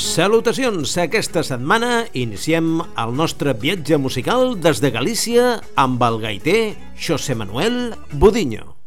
Salutacions! Aquesta setmana iniciem el nostre viatge musical des de Galícia amb el gaiter José Manuel Budiño.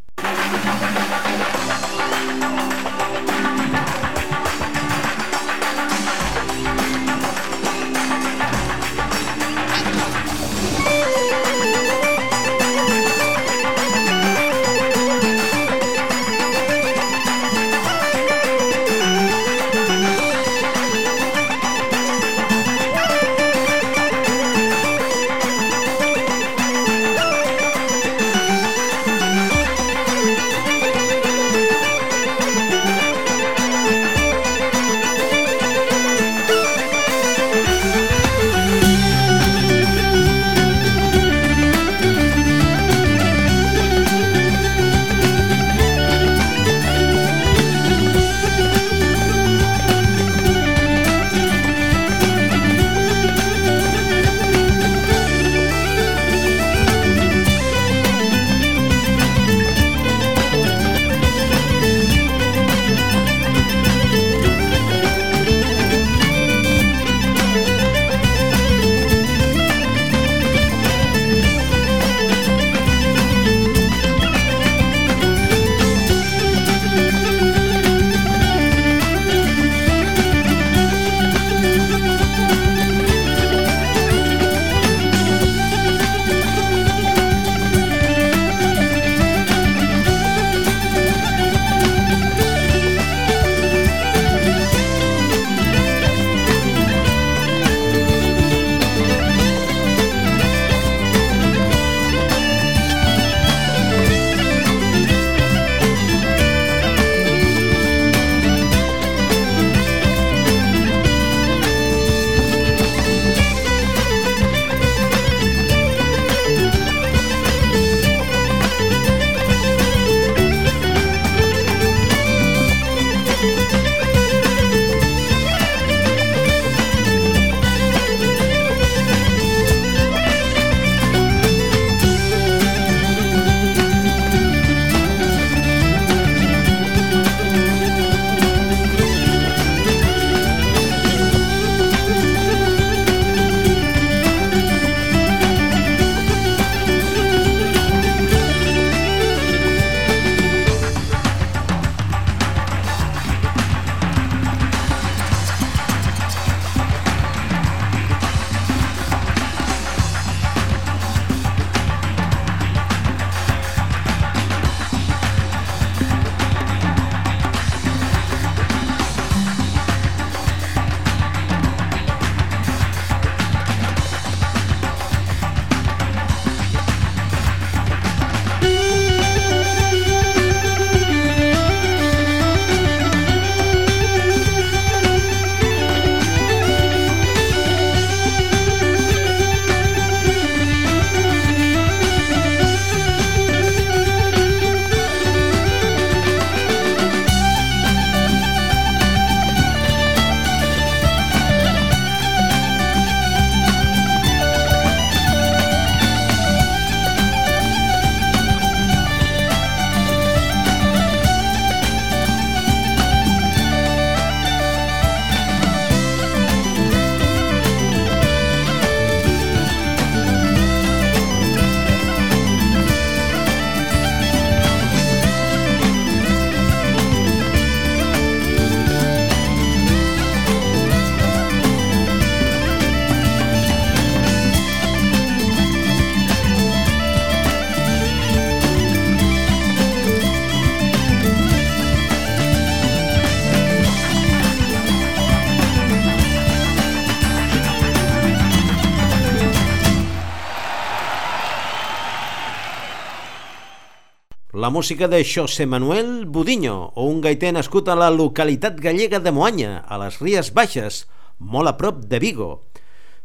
La música de José Manuel Budiño, un gaiter nascut a la localitat gallega de Moanya, a les Ries Baixes, molt a prop de Vigo.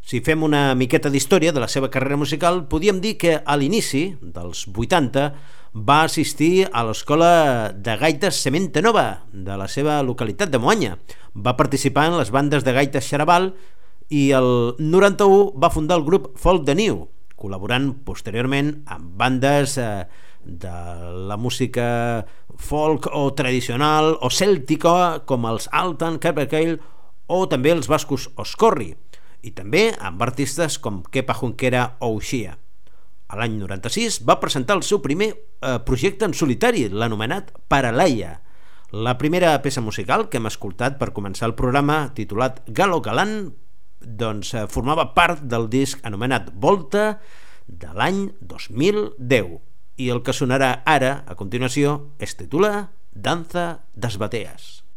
Si fem una miqueta d'història de la seva carrera musical, podíem dir que a l'inici, dels 80, va assistir a l'escola de gaites Sementa Nova, de la seva localitat de Moanya. Va participar en les bandes de gaites Xaraval i el 91 va fundar el grup Folk de New, col·laborant posteriorment amb bandes eh, de la música folk o tradicional o cèltica com els Altan, Capercail o també els bascos Oscorri i també amb artistes com Kepa Junquera o Uxia. A l'any 96 va presentar el seu primer eh, projecte en solitari, l'anomenat Paralaia, la primera peça musical que hem escoltat per començar el programa, titulat Galo Galant, doncs eh, formava part del disc anomenat Volta de l'any 2010 i el que sonarà ara, a continuació, es titula Danza das Bateas.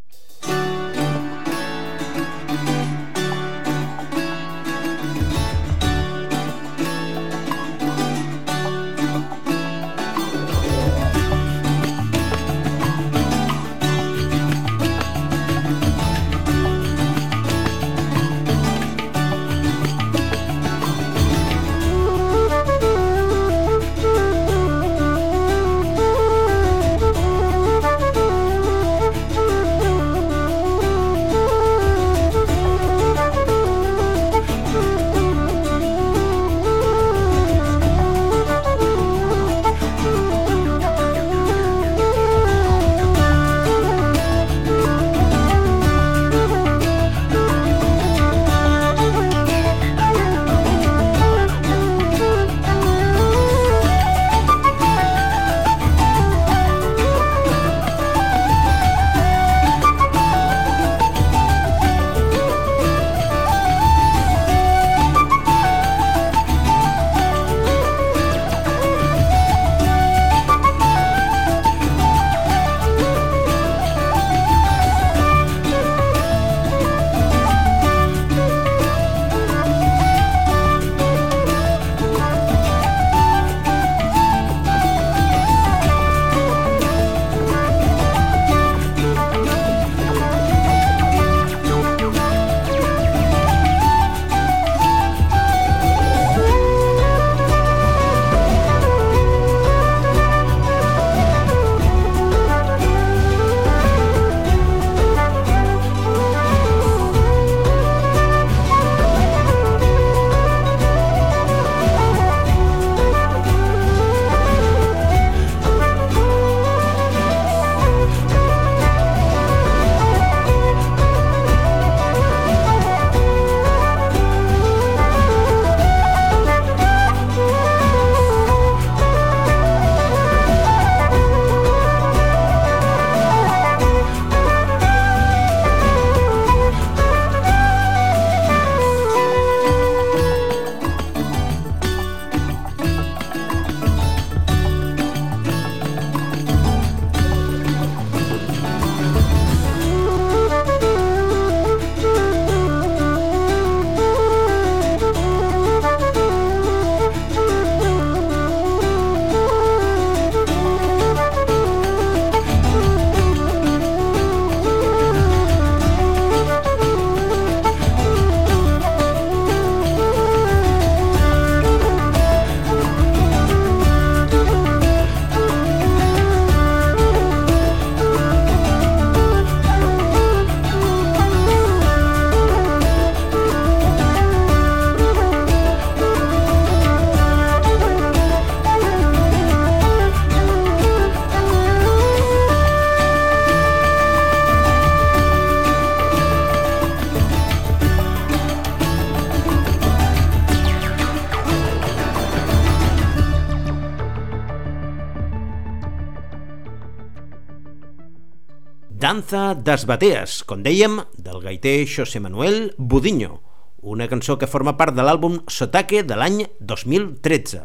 Bateas, com dèiem, del gaiter José Manuel Budiño, una cançó que forma part de l'àlbum Sotaque de l'any 2013.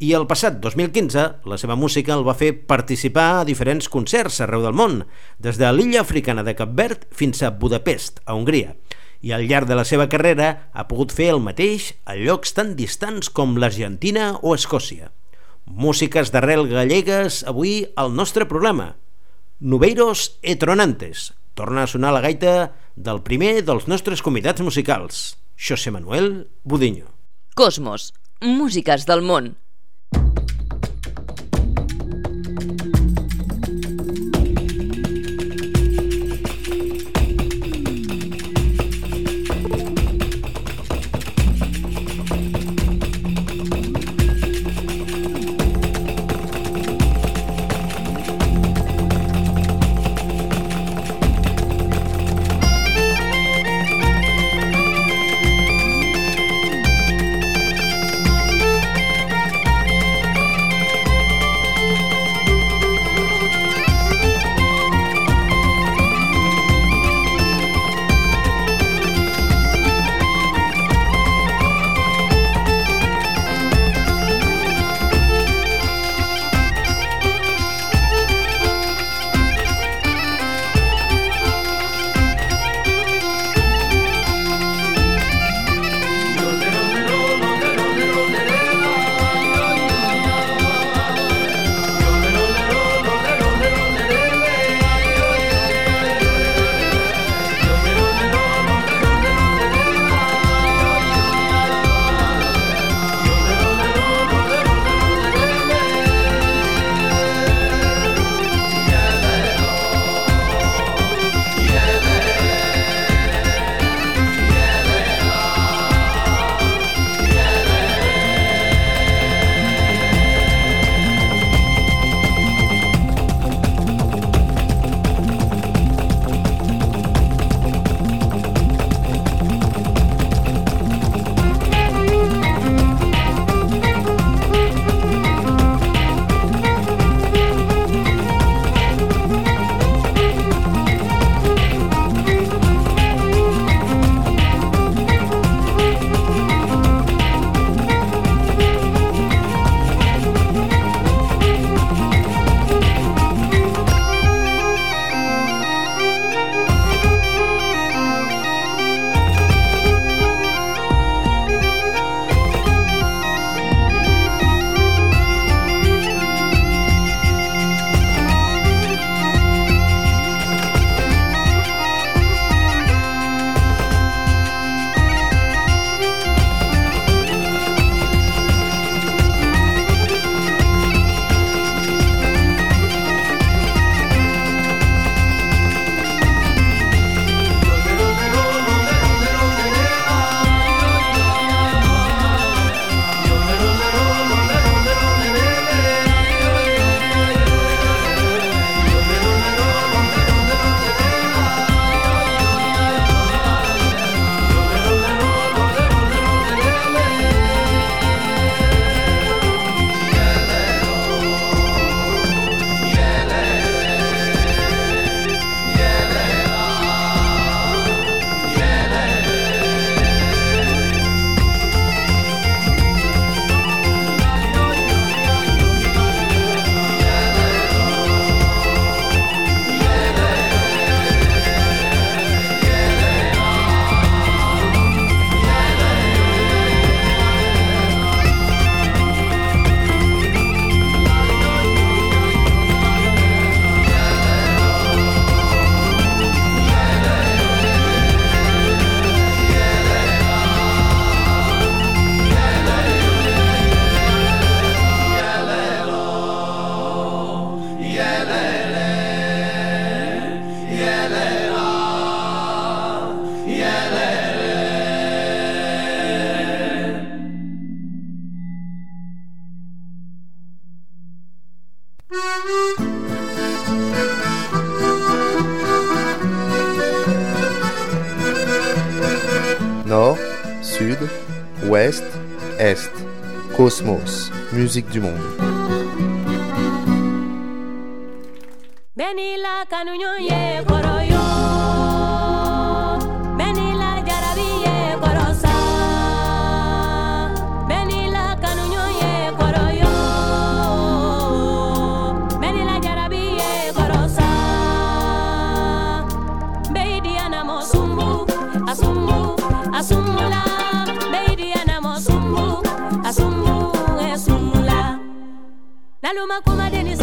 I el passat 2015 la seva música el va fer participar a diferents concerts arreu del món, des de l'illa africana de Cap Verd fins a Budapest, a Hongria, i al llarg de la seva carrera ha pogut fer el mateix a llocs tan distants com l'Argentina o Escòcia. Músiques d'arrel gallegues, avui al nostre programa. Nubeiros e Tronantes. Torna a sonar la gaita del primer dels nostres convidats musicals, José Manuel Budiño. Cosmos, músiques del món. Musique du monde. Benila Lalo makuma deni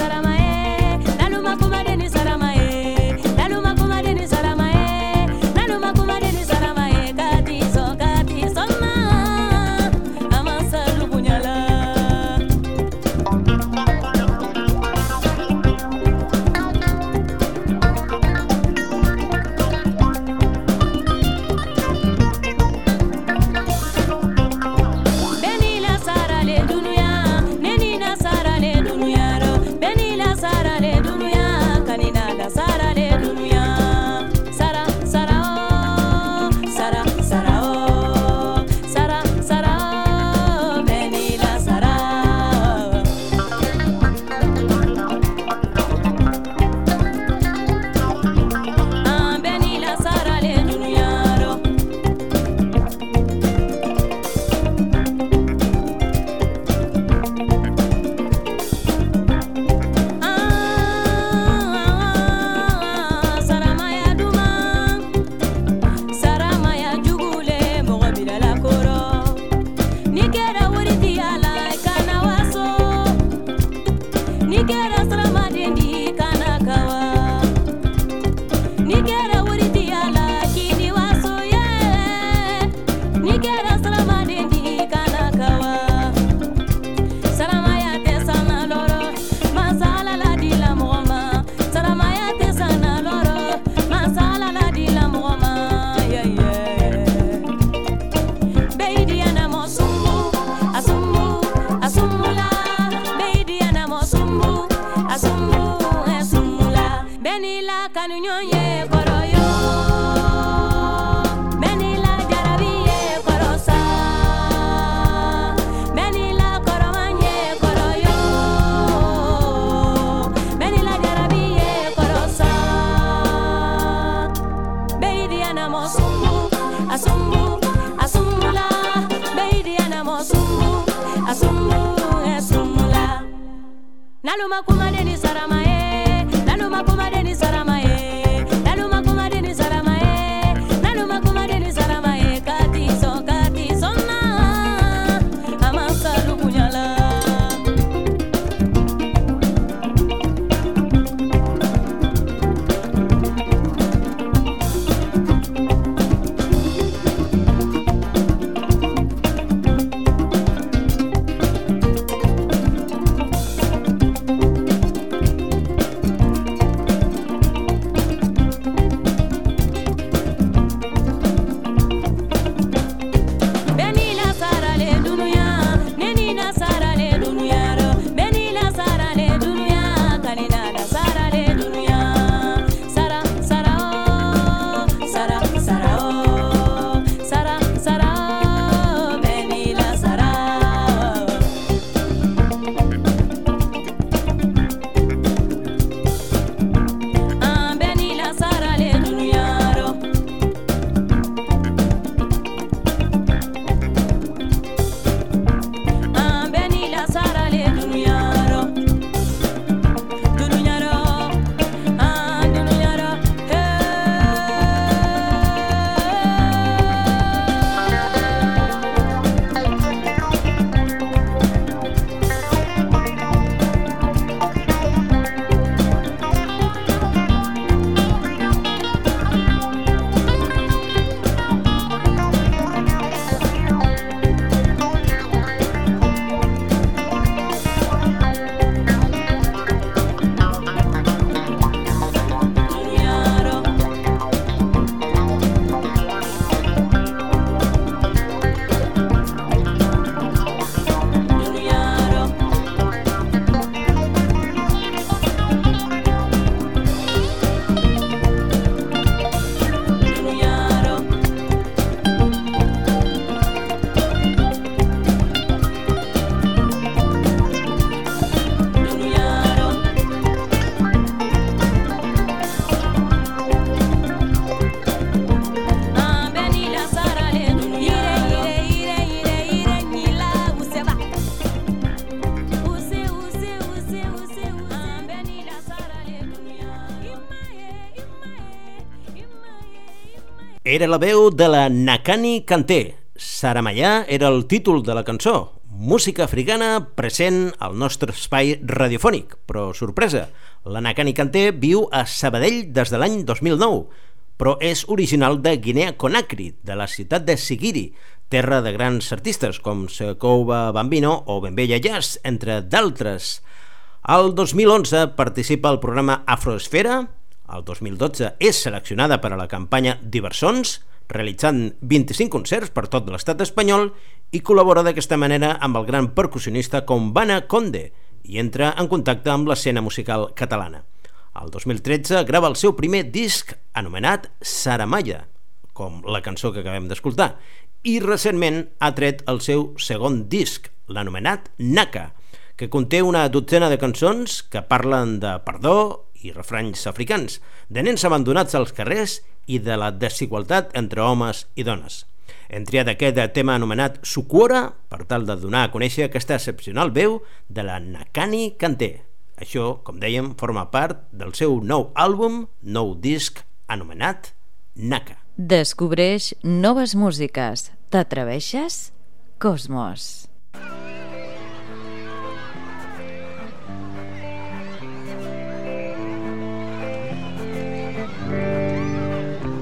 makumaneni saramae Era la veu de la Nakani Kanté. Saramallà era el títol de la cançó, música africana present al nostre espai radiofònic, però sorpresa, la Nakani Kanté viu a Sabadell des de l'any 2009, però és original de Guinea Conakry, de la ciutat de Sigiri, terra de grans artistes com Sekouba Bambino o Bembella Jazz, entre d'altres. Al 2011 participa al programa Afroesfera, el 2012 és seleccionada per a la campanya Diversons, realitzant 25 concerts per tot l'estat espanyol i col·labora d'aquesta manera amb el gran percussionista Combana Conde i entra en contacte amb l'escena musical catalana. El 2013 grava el seu primer disc anomenat Saramaya, com la cançó que acabem d'escoltar, i recentment ha tret el seu segon disc, l'anomenat Naka, que conté una dotzena de cançons que parlen de perdó i refranys africans, de nens abandonats als carrers i de la desigualtat entre homes i dones. Hem triat aquest tema anomenat Sukuora per tal de donar a conèixer aquesta excepcional veu de la Nakani Kanté. Això, com dèiem, forma part del seu nou àlbum, nou disc anomenat Naka. Descobreix noves músiques. T'atreveixes? Cosmos. Sokora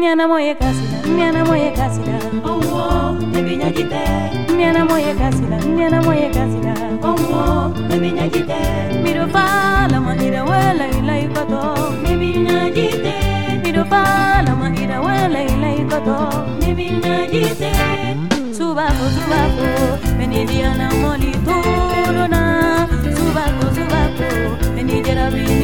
Nyana moye kasila, nyana moye kasila Owo, nebinya jite Nyana moye kasila, nyana moye kasila Owo, nebinya jite Miro fala manira wela ila ikoto Nebinya jite Miro fala manira wela ila ikoto Nebinya jite Subako, subako Benidiana moli turuna love you.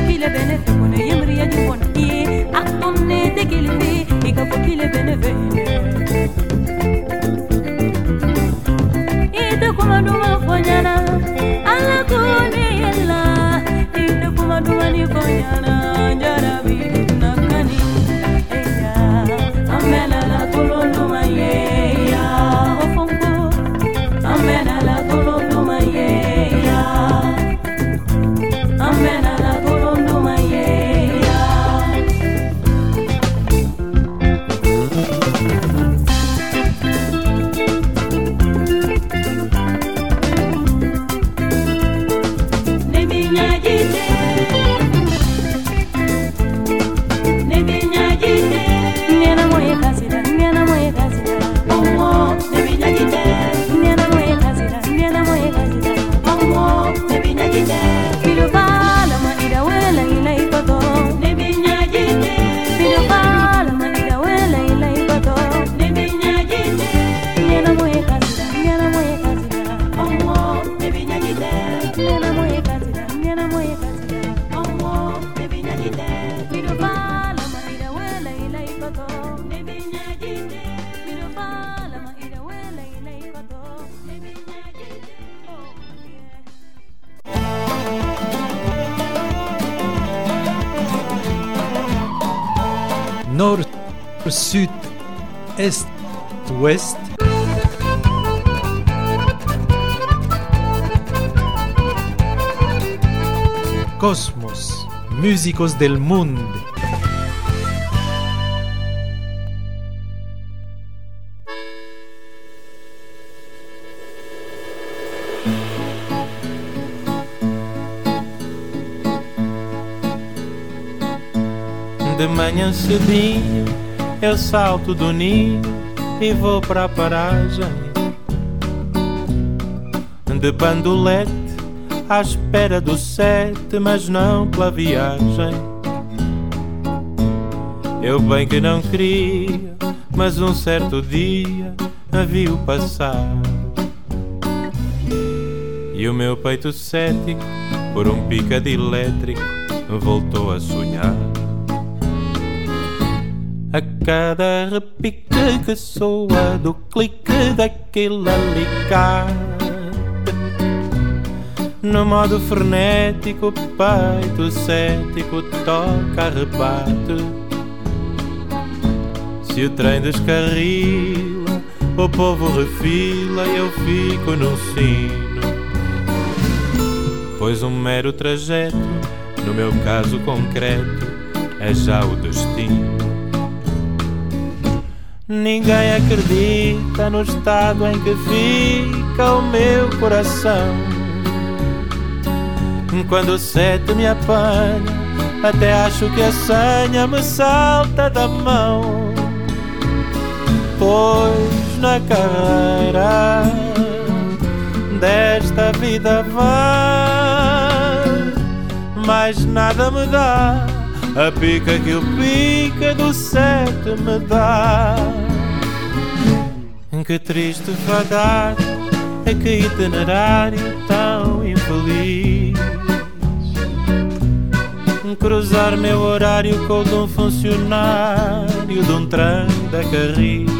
kapile bene tukune yemri ya jukon i akum ne de gilindi i kapile kuma duma fonyana ala ko ne kuma duma ni fonyana nord, sud, est, ouest. Cosmos, músicos del mundo. Cedinho eu salto do ninho e vou para a paragem de bandolete à espera do sete, mas não pela viagem. Eu bem que não queria, mas um certo dia a viu passar. E o meu peito cético, por um pica de elétrico, voltou a sonhar. Cada repique que soa do clique daquele alicate. No modo frenético, peito cético toca, rebate. Se o trem descarrila, o povo refila e eu fico no sino. Pois um mero trajeto, no meu caso concreto, é já o destino Ninguém acredita no estado em que fica o meu coração quando o sete me apanha, até acho que a senha me salta da mão. Pois na carreira desta vida vai, mais nada me dá a pica que o pica do sete me dá. Que triste vagar, é que itinerário tão infeliz cruzar meu horário com o de um funcionário de um trem da Carris.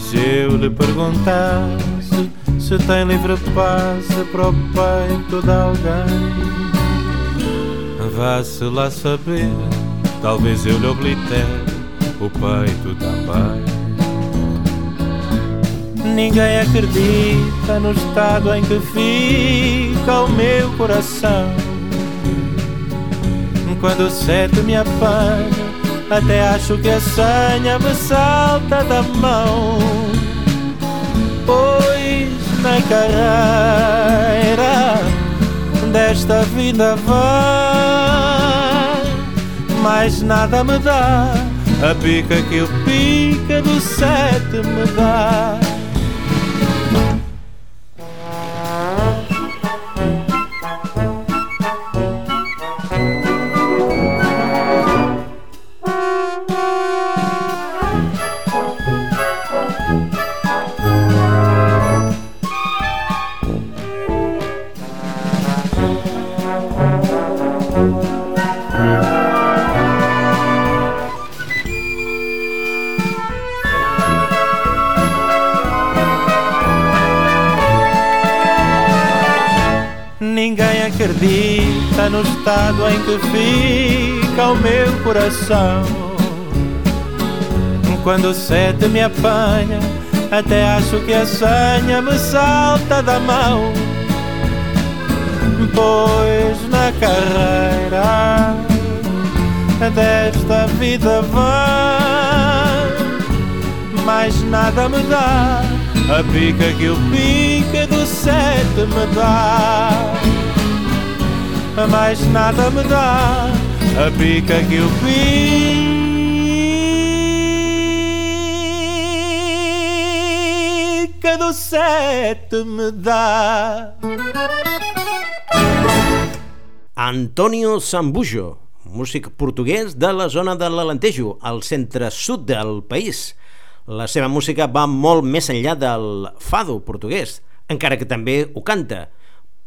Se eu lhe perguntasse se tem livre passe para o peito de alguém, vá-se lá saber, talvez eu lhe oblitere o peito também. Ninguém acredita no estado em que fica o meu coração. Quando o sete me apanha Até acho que a senha me salta da mão. Pois na carreira desta vida vai Mais nada me dá a pica que o pica do sete me dá no estado em que fica o meu coração. Quando o sete me apanha, até acho que a senha me salta da mão. Pois na carreira desta vida vai, mais nada me dá. A pica que o pica do sete me dá mais nada me dá a pica que o pica do sete me dá. Antonio Sambujo, músic portuguès de la zona de l'Alentejo, al centre-sud del país. La seva música va molt més enllà del fado portuguès, encara que també ho canta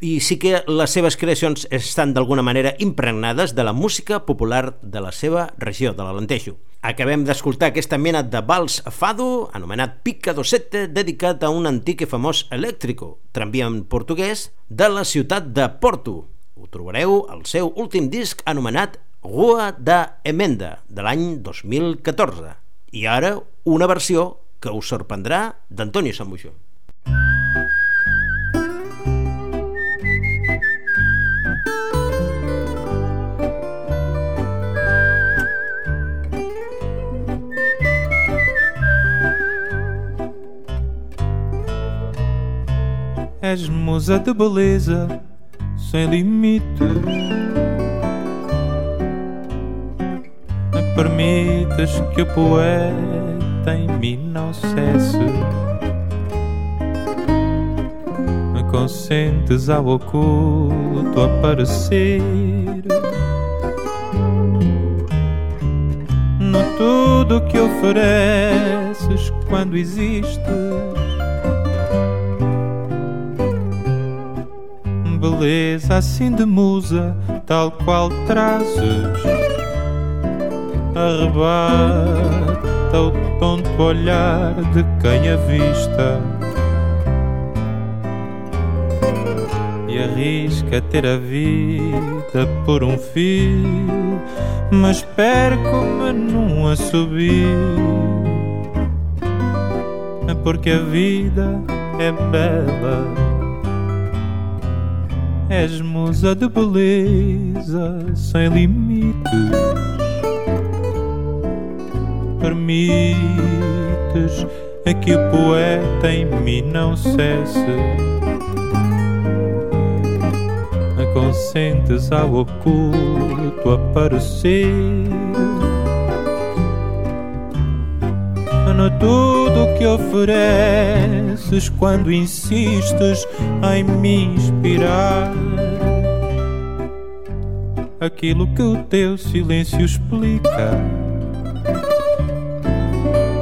i sí que les seves creacions estan d'alguna manera impregnades de la música popular de la seva regió, de l'Alentejo. Acabem d'escoltar aquesta mena de vals fado, anomenat Pica Dosette, dedicat a un antic i famós elèctrico, tramvia en portuguès, de la ciutat de Porto. Ho trobareu al seu últim disc anomenat Rua da Emenda, de l'any 2014. I ara una versió que us sorprendrà d'Antonio Sambujo. És musa de beleza sem limites. Permites que o poeta em mim não cesse. Me consentes ao oculto aparecer. No tudo que ofereces quando existes. Beleza assim de musa, tal qual trazes. Arrebata o tonto olhar de quem avista e arrisca ter a vida por um fio, mas perco-me num assobio. Porque a vida é bela És musa de beleza sem limites. Permites que o poeta em mim não cesse. Consentes ao oculto aparecer. No tudo que ofereces quando insistes em me inspirar. Aquilo que o teu silêncio explica.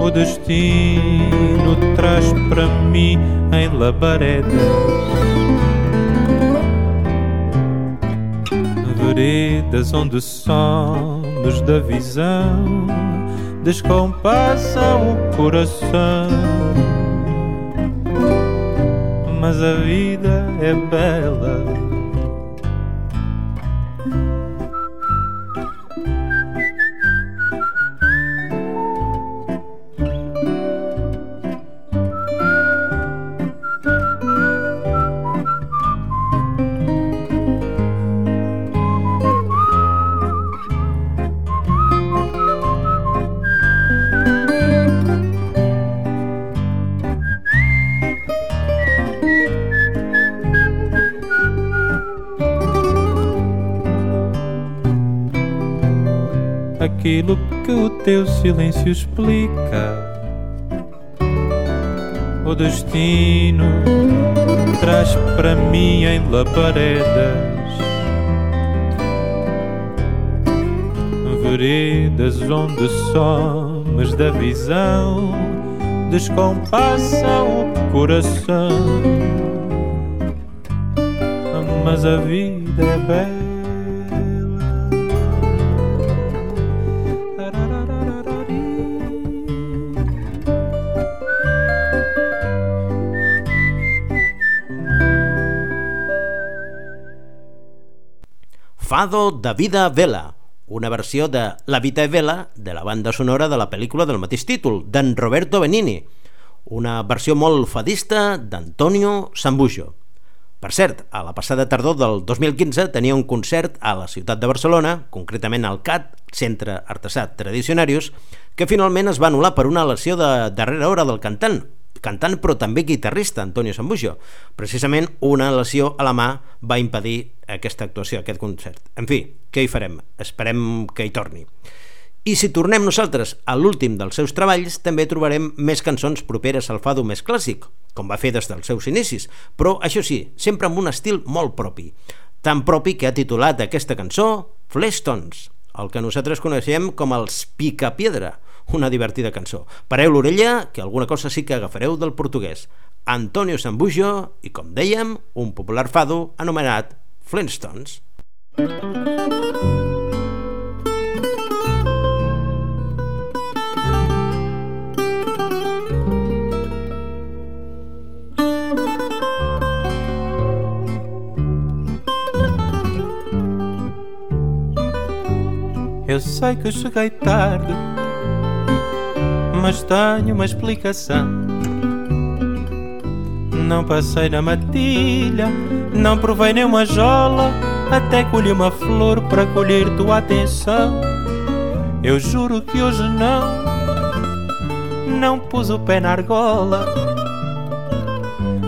O destino traz para mim em labaredas. Veredas onde somos da visão descompassam o coração. Mas a vida é bela. Teu silêncio explica. O destino traz para mim em labaredas veredas onde somes da visão descompassam o coração. Mas a vida é bela. Fado da Vida Vela, una versió de La Vita e Vela de la banda sonora de la pel·lícula del mateix títol, d'en Roberto Benini, una versió molt fadista d'Antonio Sambujo. Per cert, a la passada tardor del 2015 tenia un concert a la ciutat de Barcelona, concretament al CAT, Centre Artesat Tradicionarius, que finalment es va anul·lar per una lesió de darrera hora del cantant, cantant però també guitarrista Antonio Sambujo. Precisament una lesió a la mà va impedir aquesta actuació, aquest concert. En fi, què hi farem? Esperem que hi torni. I si tornem nosaltres a l'últim dels seus treballs, també trobarem més cançons properes al fado més clàssic, com va fer des dels seus inicis, però això sí, sempre amb un estil molt propi, tan propi que ha titulat aquesta cançó Flestons, el que nosaltres coneixem com els Picapiedra, una divertida cançó. Pareu l'orella, que alguna cosa sí que agafareu del portuguès. Antonio Sambujo i, com dèiem, un popular fado anomenat Flintstones. Eu sei que cheguei tarde, mas tenho uma explicação. Não passei na matilha, não provei nem uma jola, até colhi uma flor para colher tua atenção. Eu juro que hoje não, não pus o pé na argola.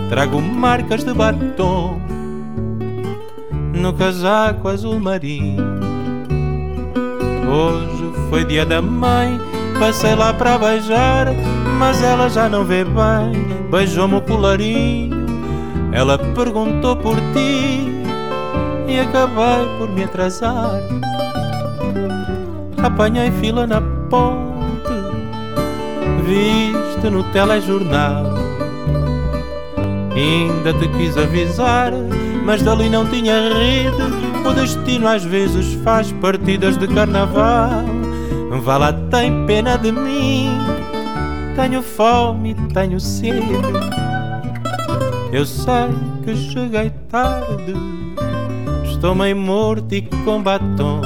Trago marcas de batom no casaco azul marinho. Hoje foi dia da mãe, passei lá para beijar, mas ela já não vê bem. Beijou-me o colarinho, ela perguntou por ti e acabei por me atrasar. Apanhei fila na ponte, viste no telejornal. Ainda te quis avisar, mas dali não tinha rede. O destino às vezes faz partidas de carnaval. Vá lá, tem pena de mim. Tenho fome, tenho sede. Eu sei que cheguei tarde. Estou meio morto e com batom.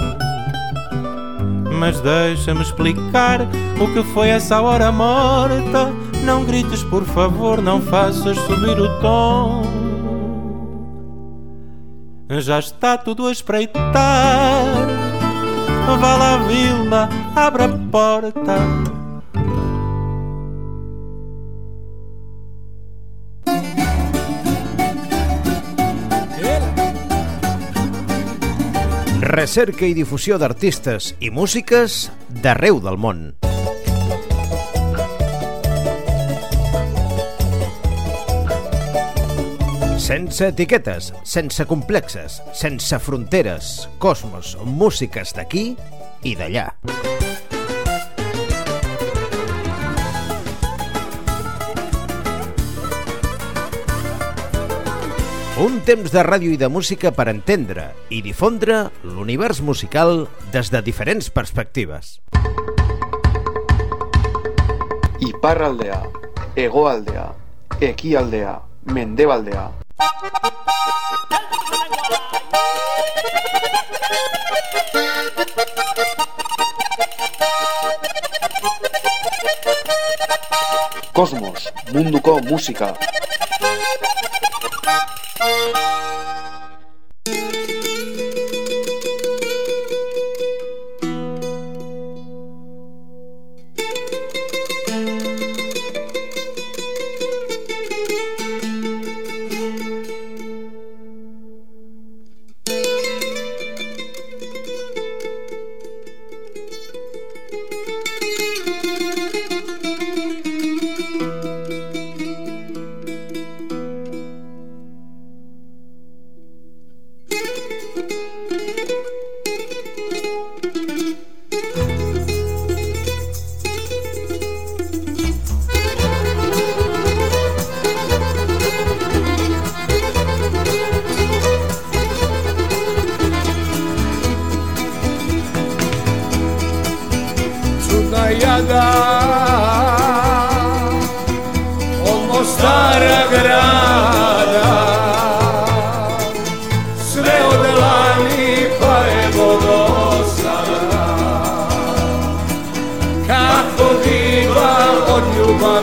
Mas deixa-me explicar o que foi essa hora morta. Não grites, por favor, não faças subir o tom. Já está tudo a espreitar. Vá lá, vila, abre a porta. Recerca i difusió d'artistes i músiques d'arreu del món. Sense etiquetes, sense complexes, sense fronteres, cosmos, músiques d'aquí i d'allà. Un temps de ràdio i de música per entendre i difondre l'univers musical des de diferents perspectives. Iparraldea, hegoaldea, ekialdea, mendebaldea. Cosmos, Munduko Música. uma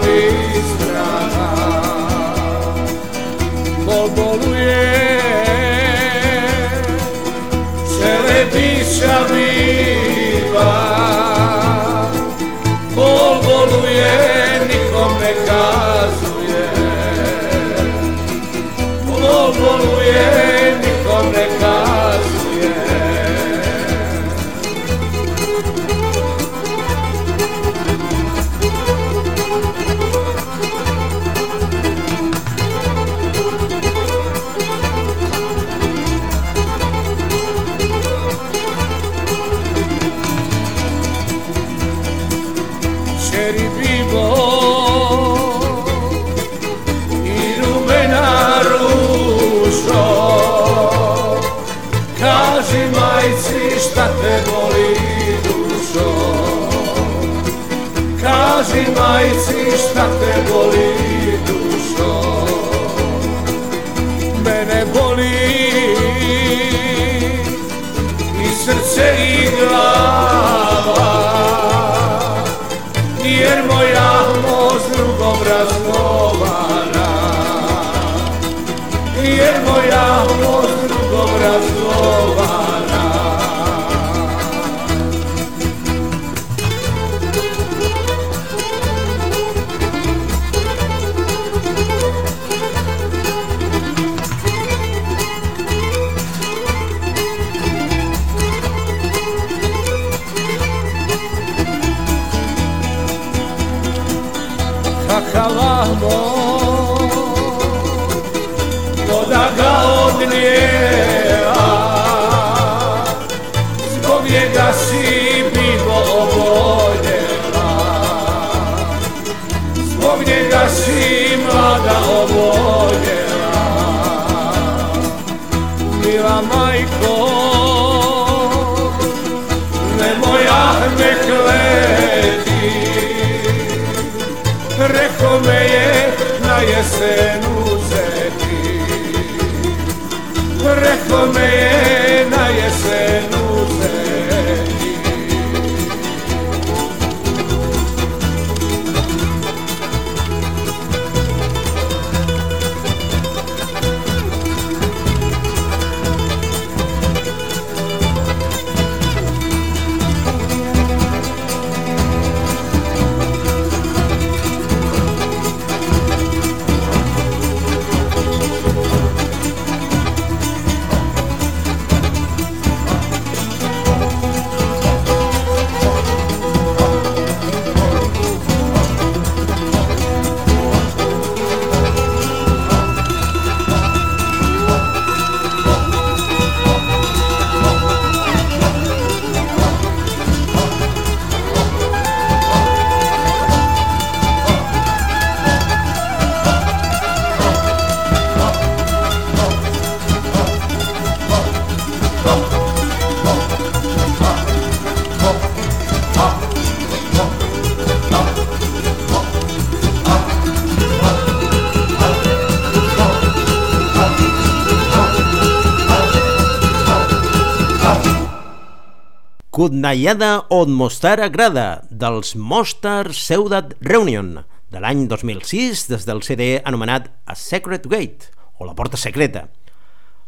Kudnayada od Mostar Agrada, dels Mostar Seudat Reunion, de l'any 2006 des del CD anomenat A Secret Gate, o La Porta Secreta.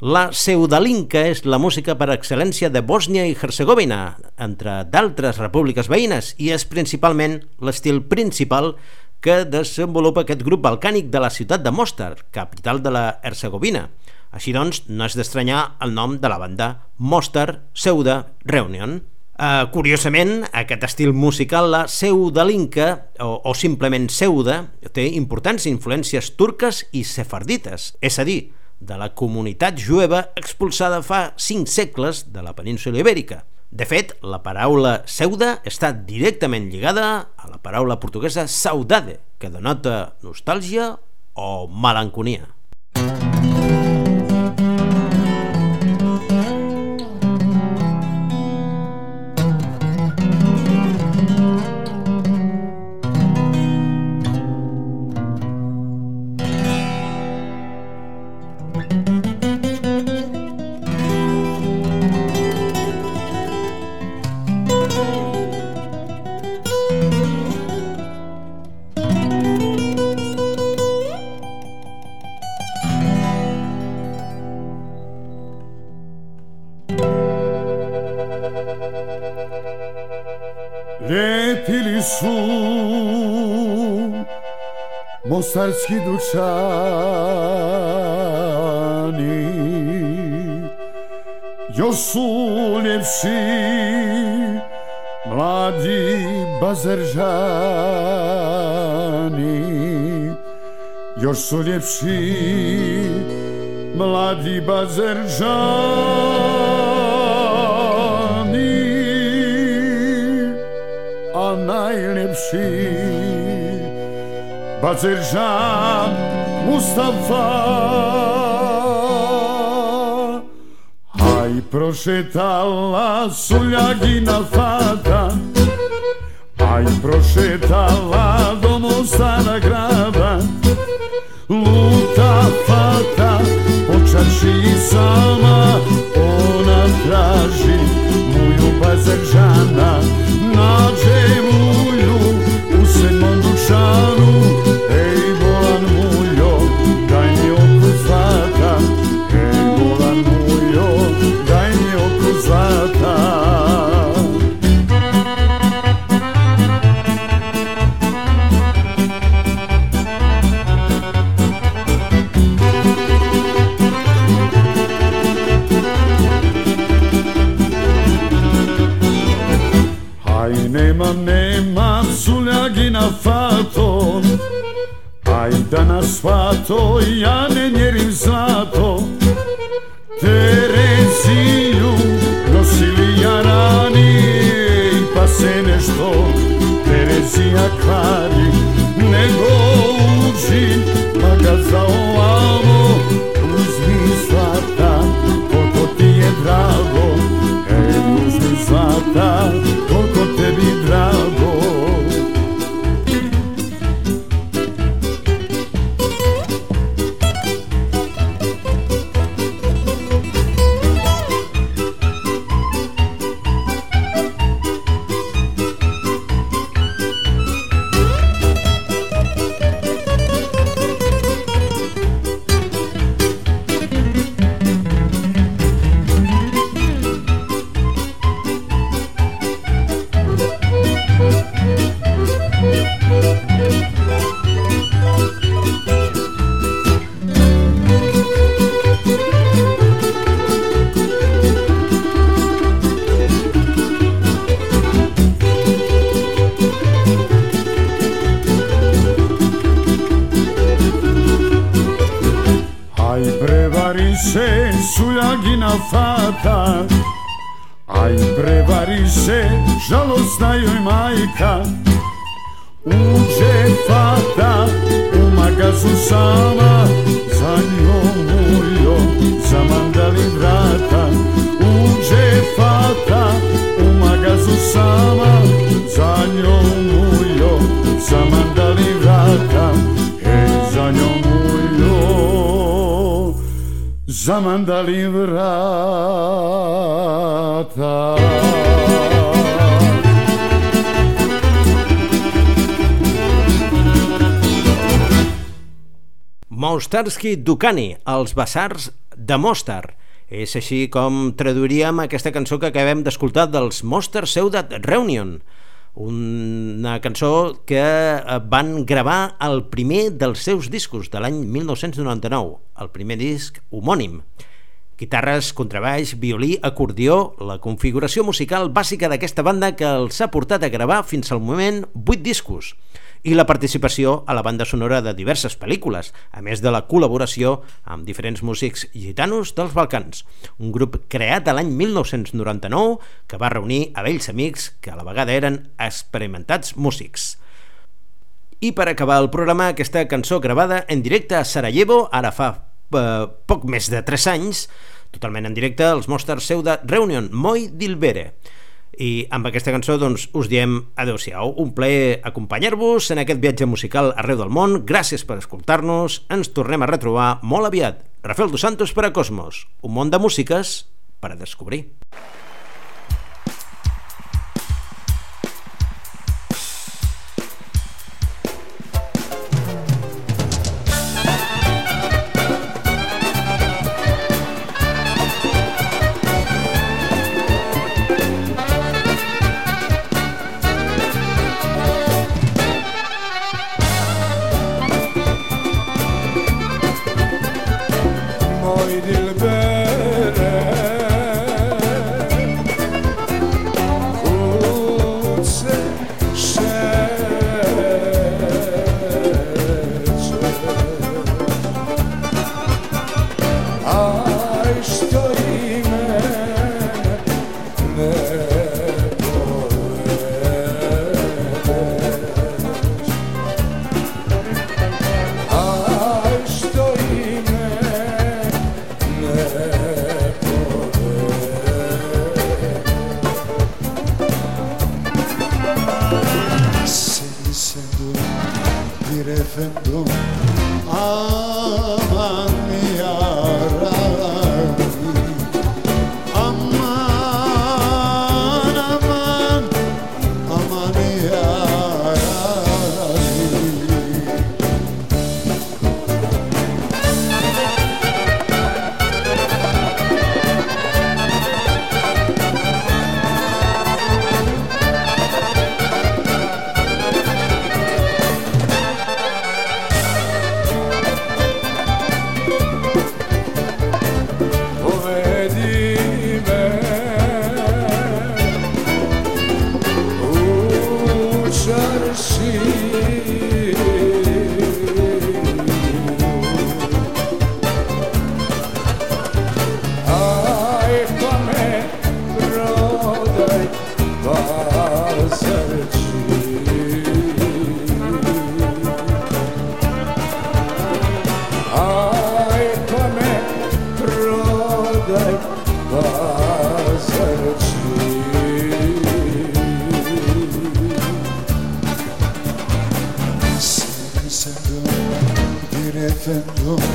La Seudalinka és la música per excel·lència de Bòsnia i Herzegovina, entre d'altres repúbliques veïnes, i és principalment l'estil principal que desenvolupa aquest grup balcànic de la ciutat de Mostar, capital de la Herzegovina. Així doncs, no és d'estranyar el nom de la banda Mostar Seuda Reunion. Uh, curiosament, aquest estil musical, la pseudalinca, o, o simplement pseuda, té importants influències turques i sefardites, és a dir, de la comunitat jueva expulsada fa cinc segles de la península ibèrica. De fet, la paraula pseuda està directament lligada a la paraula portuguesa saudade, que denota nostàlgia o melanconia. Lepili su mostarski dućani. Još su ljepši mladi bazeržani Još su ljepši mladi bazeržani a najlepší Bazeržan Mustafa. Aj prošetala suljagina fata Aj prošetala do Mostara grada Luta fata počaši sama Ona traži moju bazeržana Zojane njerim zamandali vrata Mostarsky Ducani, els Bassars de Mostar. És així com traduiríem aquesta cançó que acabem d'escoltar dels Monster Seudat Reunion, una cançó que van gravar el primer dels seus discos de l'any 1999, el primer disc homònim. Guitarres, contrabaix, violí, acordió, la configuració musical bàsica d'aquesta banda que els ha portat a gravar fins al moment 8 discos i la participació a la banda sonora de diverses pel·lícules, a més de la col·laboració amb diferents músics gitanos dels Balcans, un grup creat a l'any 1999 que va reunir a vells amics que a la vegada eren experimentats músics. I per acabar el programa, aquesta cançó gravada en directe a Sarajevo, ara fa eh, poc més de 3 anys, totalment en directe, els Monsters seu de Reunion, Moi Dilbere i amb aquesta cançó doncs, us diem adeu-siau. Un plaer acompanyar-vos en aquest viatge musical arreu del món. Gràcies per escoltar-nos. Ens tornem a retrobar molt aviat. Rafael Dos Santos per a Cosmos. Un món de músiques per a descobrir. oy dilber different you.